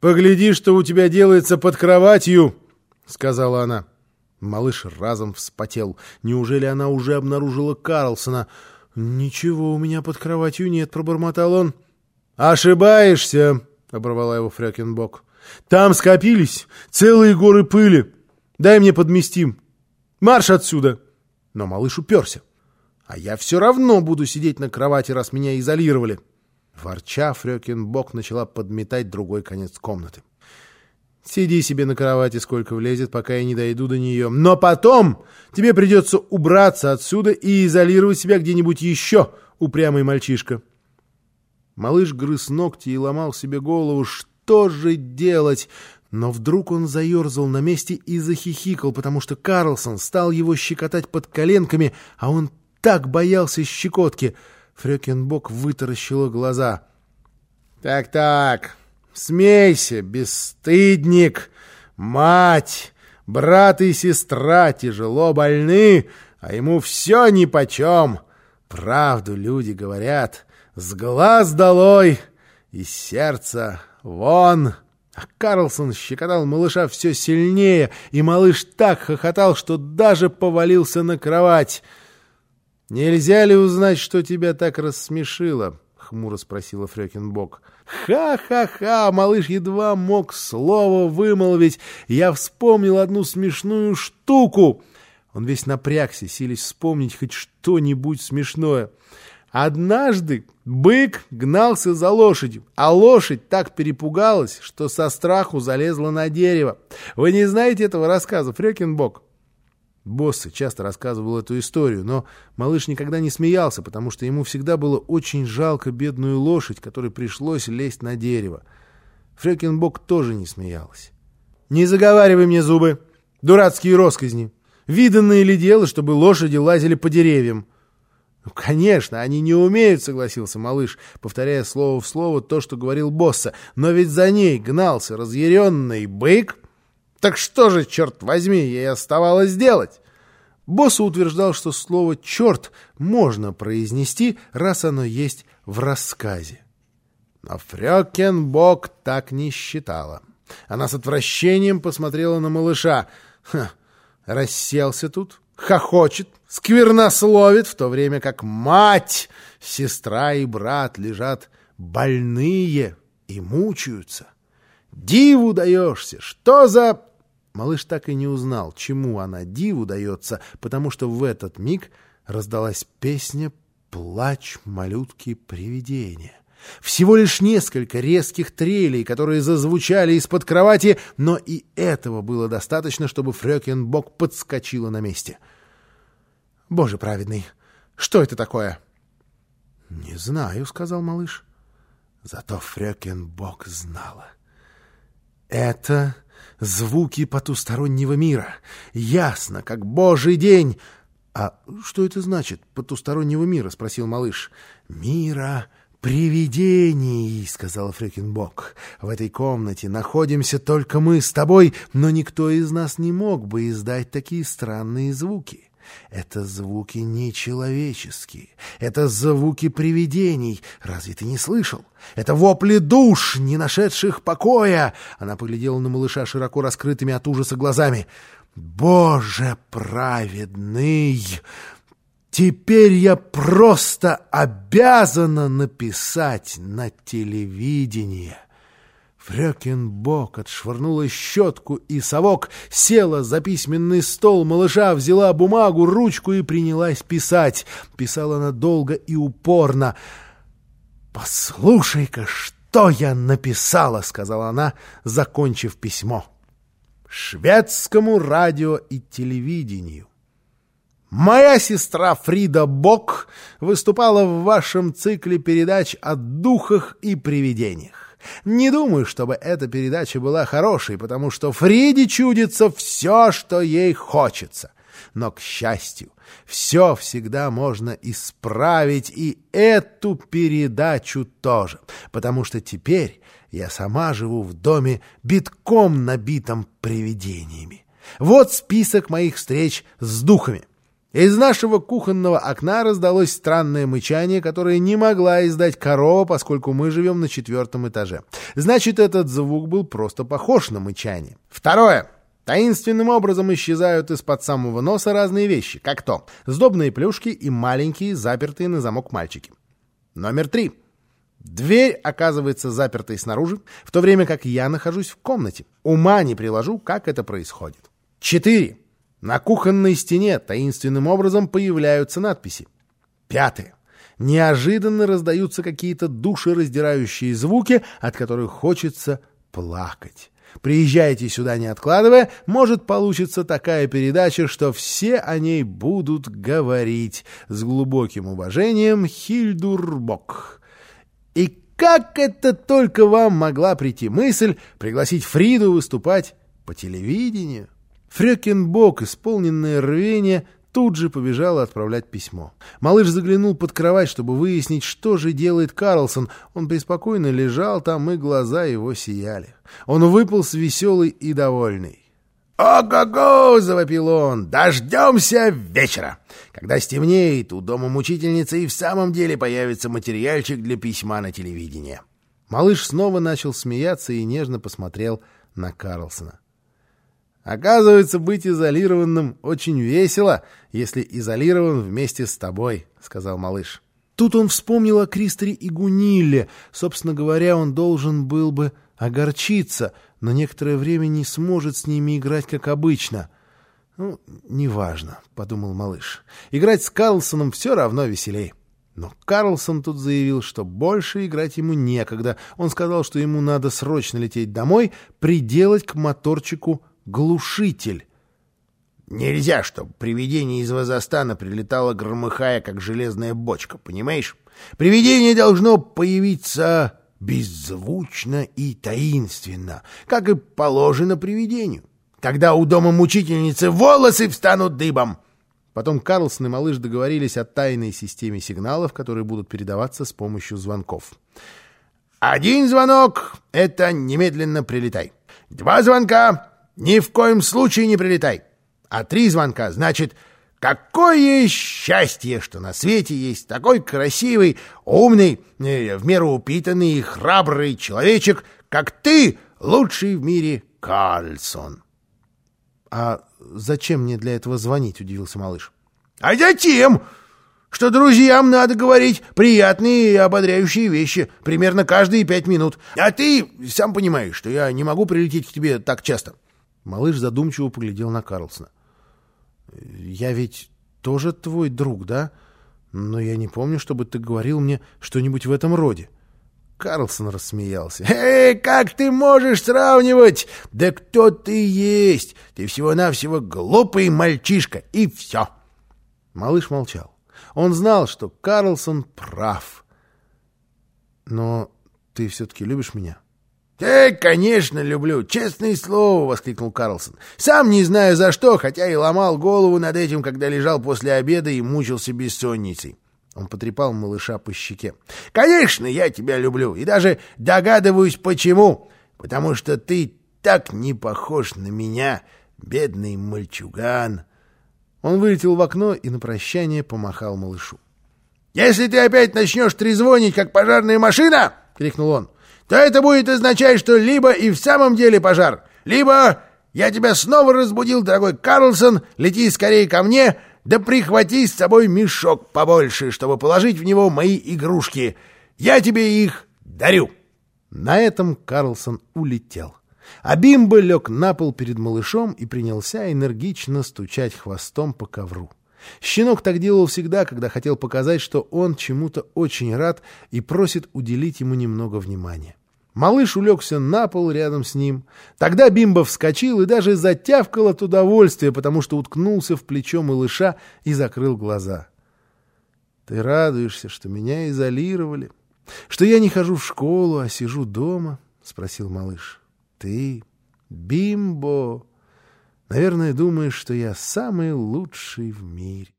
«Погляди, что у тебя делается под кроватью!» — сказала она. Малыш разом вспотел. Неужели она уже обнаружила Карлсона? «Ничего у меня под кроватью нет», — пробормотал он. «Ошибаешься!» — оборвала его Фрёкинбок. «Там скопились целые горы пыли. Дай мне подместим. Марш отсюда!» Но малыш уперся. «А я все равно буду сидеть на кровати, раз меня изолировали». Ворча, Фрёкинбок начала подметать другой конец комнаты. «Сиди себе на кровати, сколько влезет, пока я не дойду до нее. Но потом тебе придется убраться отсюда и изолировать себя где-нибудь еще, упрямый мальчишка». Малыш грыз ногти и ломал себе голову, что же делать? Но вдруг он заерзал на месте и захихикал, потому что Карлсон стал его щекотать под коленками, а он так боялся щекотки — Фрёкинбок вытаращила глаза. «Так-так, смейся, бесстыдник! Мать, брат и сестра тяжело больны, а ему все нипочем. Правду люди говорят, с глаз долой и сердца вон!» А Карлсон щекотал малыша все сильнее, и малыш так хохотал, что даже повалился на кровать — «Нельзя ли узнать, что тебя так рассмешило?» — хмуро спросила Фрёкинбок. «Ха-ха-ха!» — малыш едва мог слово вымолвить. «Я вспомнил одну смешную штуку!» Он весь напрягся, силясь вспомнить хоть что-нибудь смешное. Однажды бык гнался за лошадью, а лошадь так перепугалась, что со страху залезла на дерево. Вы не знаете этого рассказа, Фрёкинбок? Боссы часто рассказывал эту историю, но малыш никогда не смеялся, потому что ему всегда было очень жалко бедную лошадь, которой пришлось лезть на дерево. Фрекенбок тоже не смеялась. «Не заговаривай мне зубы! Дурацкие росказни! Виданное ли дело, чтобы лошади лазили по деревьям?» «Ну, конечно, они не умеют», — согласился малыш, повторяя слово в слово то, что говорил босса. «Но ведь за ней гнался разъяренный бык». Так что же, черт возьми, ей оставалось делать? Босс утверждал, что слово «черт» можно произнести, раз оно есть в рассказе. Но Фрёкенбок так не считала. Она с отвращением посмотрела на малыша. Ха, расселся тут, хохочет, сквернословит, в то время как мать, сестра и брат лежат больные и мучаются. Диву даешься! Что за...» Малыш так и не узнал, чему она диву дается, потому что в этот миг раздалась песня «Плач малютки привидения». Всего лишь несколько резких трелей, которые зазвучали из-под кровати, но и этого было достаточно, чтобы Фрёкинбок подскочила на месте. «Боже праведный, что это такое?» «Не знаю», — сказал малыш. Зато Фрёкинбок знала. Это звуки потустороннего мира. Ясно, как божий день. А что это значит, потустороннего мира? Спросил малыш. Мира привидений, сказала Фрекенбок. В этой комнате находимся только мы с тобой, но никто из нас не мог бы издать такие странные звуки. Это звуки нечеловеческие. Это звуки привидений. Разве ты не слышал? Это вопли душ, не нашедших покоя. Она поглядела на малыша широко раскрытыми от ужаса глазами. Боже праведный! Теперь я просто обязана написать на телевидение. Фрёкинбок отшвырнула щетку и совок, села за письменный стол малыша, взяла бумагу, ручку и принялась писать. Писала она долго и упорно. «Послушай-ка, что я написала!» — сказала она, закончив письмо. «Шведскому радио и телевидению. Моя сестра Фрида Бок выступала в вашем цикле передач о духах и привидениях. Не думаю, чтобы эта передача была хорошей, потому что Фриде чудится все, что ей хочется. Но, к счастью, все всегда можно исправить, и эту передачу тоже, потому что теперь я сама живу в доме, битком набитом привидениями. Вот список моих встреч с духами. Из нашего кухонного окна раздалось странное мычание, которое не могла издать корова, поскольку мы живем на четвертом этаже. Значит, этот звук был просто похож на мычание. Второе. Таинственным образом исчезают из-под самого носа разные вещи, как то сдобные плюшки и маленькие, запертые на замок мальчики. Номер три. Дверь оказывается запертой снаружи, в то время как я нахожусь в комнате. Ума не приложу, как это происходит. Четыре. На кухонной стене таинственным образом появляются надписи. Пятое. Неожиданно раздаются какие-то душераздирающие звуки, от которых хочется плакать. Приезжайте сюда, не откладывая, может получиться такая передача, что все о ней будут говорить. С глубоким уважением, Хильдурбок. И как это только вам могла прийти мысль пригласить Фриду выступать по телевидению? Фрёкинбок, исполненное рвение, тут же побежала отправлять письмо. Малыш заглянул под кровать, чтобы выяснить, что же делает Карлсон. Он преспокойно лежал там, и глаза его сияли. Он выполз веселый и довольный. «Ого-го!» — завопил он. «Дождемся вечера! Когда стемнеет, у дома мучительницы и в самом деле появится материальчик для письма на телевидение». Малыш снова начал смеяться и нежно посмотрел на Карлсона. «Оказывается, быть изолированным очень весело, если изолирован вместе с тобой», — сказал малыш. Тут он вспомнил о Кристере и Гунилле. Собственно говоря, он должен был бы огорчиться, но некоторое время не сможет с ними играть, как обычно. «Ну, неважно», — подумал малыш. «Играть с Карлсоном все равно веселей». Но Карлсон тут заявил, что больше играть ему некогда. Он сказал, что ему надо срочно лететь домой, приделать к моторчику глушитель. Нельзя, чтобы привидение из Вазастана прилетало громыхая, как железная бочка, понимаешь? Привидение должно появиться беззвучно и таинственно, как и положено привидению. Тогда у дома мучительницы волосы встанут дыбом. Потом Карлсон и малыш договорились о тайной системе сигналов, которые будут передаваться с помощью звонков. Один звонок — это немедленно прилетай. Два звонка ни в коем случае не прилетай. А три звонка значит, какое счастье, что на свете есть такой красивый, умный, э, в меру упитанный и храбрый человечек, как ты, лучший в мире Карлсон. — А зачем мне для этого звонить? — удивился малыш. — А затем, что друзьям надо говорить приятные и ободряющие вещи примерно каждые пять минут. А ты сам понимаешь, что я не могу прилететь к тебе так часто. — Малыш задумчиво поглядел на Карлсона. «Я ведь тоже твой друг, да? Но я не помню, чтобы ты говорил мне что-нибудь в этом роде». Карлсон рассмеялся. «Эй, как ты можешь сравнивать? Да кто ты есть? Ты всего-навсего глупый мальчишка, и все!» Малыш молчал. Он знал, что Карлсон прав. «Но ты все-таки любишь меня?» «Э, конечно, люблю, честное слово!» — воскликнул Карлсон. «Сам не знаю за что, хотя и ломал голову над этим, когда лежал после обеда и мучился бессонницей». Он потрепал малыша по щеке. «Конечно, я тебя люблю, и даже догадываюсь, почему. Потому что ты так не похож на меня, бедный мальчуган». Он вылетел в окно и на прощание помахал малышу. «Если ты опять начнешь трезвонить, как пожарная машина!» — крикнул он то это будет означать, что либо и в самом деле пожар, либо я тебя снова разбудил, дорогой Карлсон, лети скорее ко мне, да прихвати с собой мешок побольше, чтобы положить в него мои игрушки. Я тебе их дарю». На этом Карлсон улетел. А Бимба лег на пол перед малышом и принялся энергично стучать хвостом по ковру. Щенок так делал всегда, когда хотел показать, что он чему-то очень рад и просит уделить ему немного внимания. Малыш улегся на пол рядом с ним. Тогда Бимба вскочил и даже затявкал от удовольствия, потому что уткнулся в плечо малыша и закрыл глаза. — Ты радуешься, что меня изолировали? Что я не хожу в школу, а сижу дома? — спросил малыш. — Ты, Бимбо... Наверное, думаешь, что я самый лучший в мире.